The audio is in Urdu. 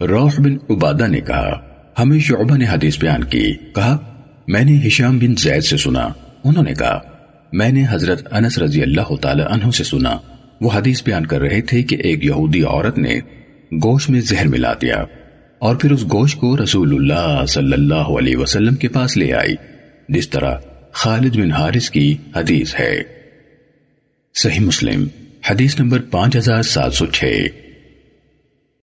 روح بن عبادہ نے کہا، ہمیں شعبہ نے حدیث بیان کی۔ کہا، میں نے ہشام بن زید سے سنا۔ انہوں نے کہا، میں نے حضرت انس رضی اللہ تعالی عنہ سے سنا۔ وہ حدیث بیان کر رہے تھے کہ ایک یہودی عورت نے گوشت میں زہر ملا دیا اور پھر اس گوشت کو رسول اللہ صلی اللہ علیہ وسلم کے پاس لے آئی، جس طرح خالد بن حارث کی حدیث ہے۔ صحیح مسلم، حدیث نمبر پانچ ہزار سات سو چھ۔